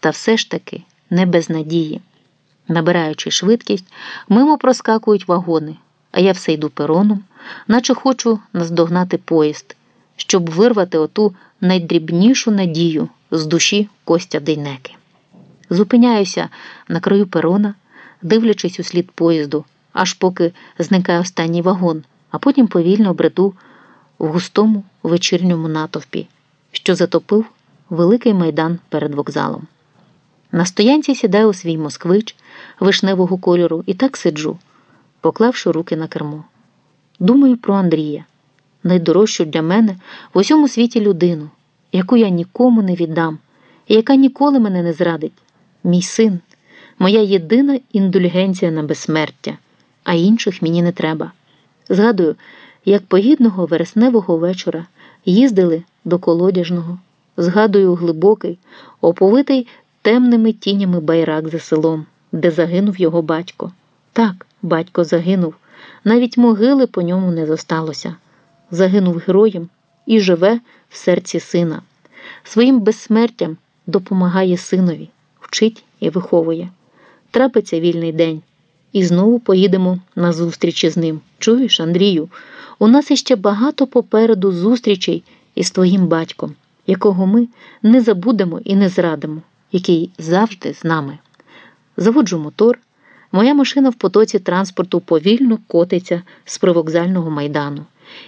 та все ж таки не без надії. Набираючи швидкість, мимо проскакують вагони, а я все йду пероном, наче хочу наздогнати поїзд, щоб вирвати оту найдрібнішу надію з душі Костя Дейнеки. Зупиняюся на краю перона, дивлячись у слід поїзду, аж поки зникає останній вагон, а потім повільно бреду в густому вечірньому натовпі, що затопив великий майдан перед вокзалом. На стоянці сідаю у свій москвич вишневого кольору і так сиджу, поклавши руки на кермо. Думаю про Андрія, найдорожчу для мене в усьому світі людину, яку я нікому не віддам, і яка ніколи мене не зрадить. Мій син, моя єдина індульгенція на безсмертя, а інших мені не треба. Згадую, як погідного вересневого вечора їздили до колодяжного. Згадую глибокий, оповитий темними тінями байрак за селом, де загинув його батько. Так, батько загинув, навіть могили по ньому не зосталося. Загинув героєм і живе в серці сина. Своїм безсмертям допомагає синові, вчить і виховує. Трапиться вільний день, і знову поїдемо на зустрічі з ним. Чуєш, Андрію? У нас іще багато попереду зустрічей із твоїм батьком, якого ми не забудемо і не зрадимо, який завжди з нами. Заводжу мотор. Моя машина в потоці транспорту повільно котиться з привокзального майдану,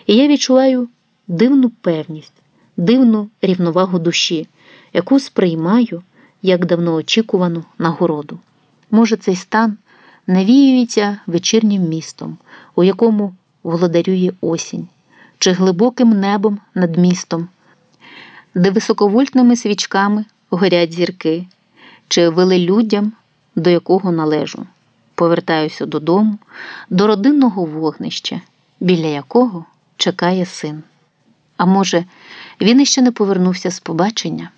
і я відчуваю дивну певність, дивну рівновагу душі, яку сприймаю як давно очікувану нагороду. Може, цей стан навіюється вечірнім містом, у якому володарює осінь, чи глибоким небом над містом, де високовольтними свічками горять зірки, чи велелюддям, до якого належу. Повертаюся додому, до родинного вогнища, біля якого чекає син. А може, він іще не повернувся з побачення.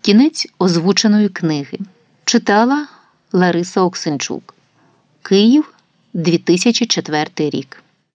Кінець озвученої книги читала Лариса Оксенчук Київ 2004 рік.